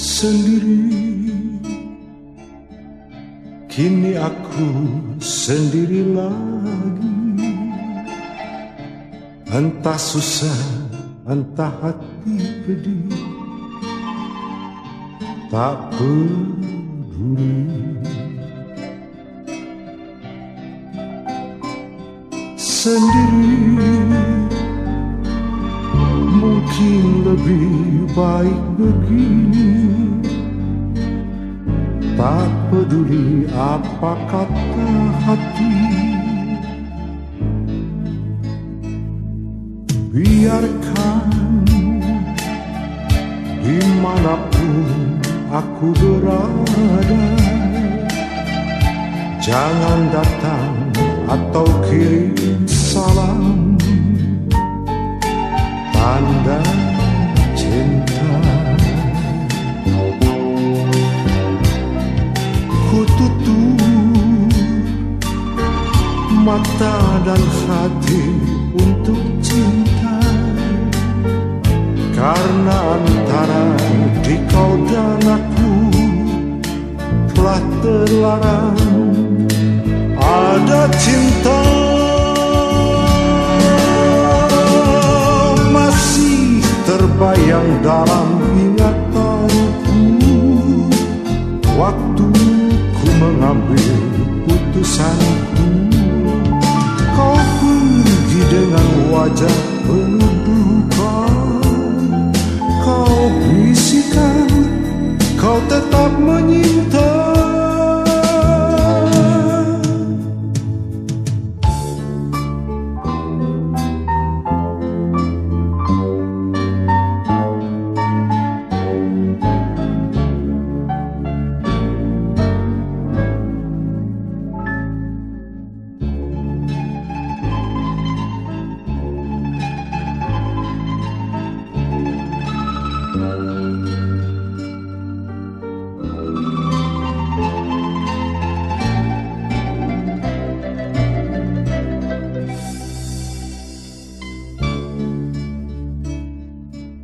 sendiri. Kini aku sendiri lagi. Entah susah, entah hati pedih. Tak peduli. Sendiri Mungkin lebih baik begini. Tak peduli apa kata hati. Biarkan di mana pun aku berada. Jangan datang atau kirim salam mata dan hati untuk cinta. Karena antara di kau dan aku Telah terlarang. Ada cinta Masih terbayang dalam ingatanku. Waktu ku mengambil putusanku dengan wajah penuh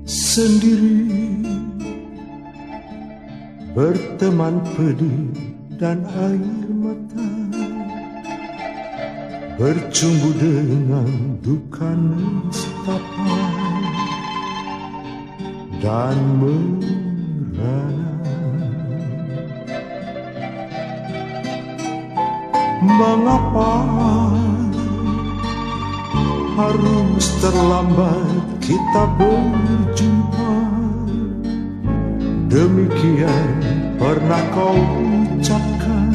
sendiri. Berteman pedih dan air mata. Bercumbu dengan duka nestapa. Dan merana. Mengapa harus terlambat kita berjumpa. Demikian pernah kau ucapkan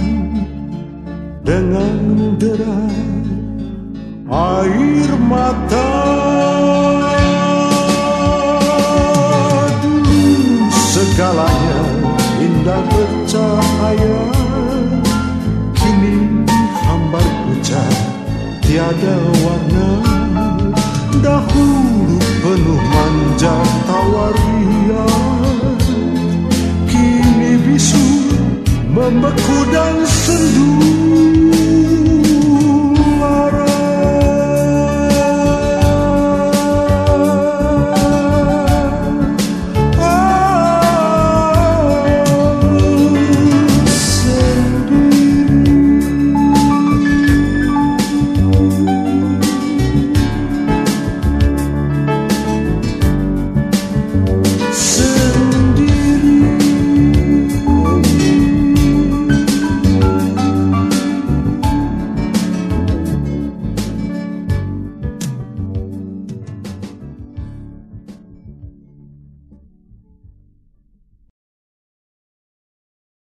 Dengan derai air mata tiada warna. Dahulu penuh manja tawaria Kini bisu membeku dan sendu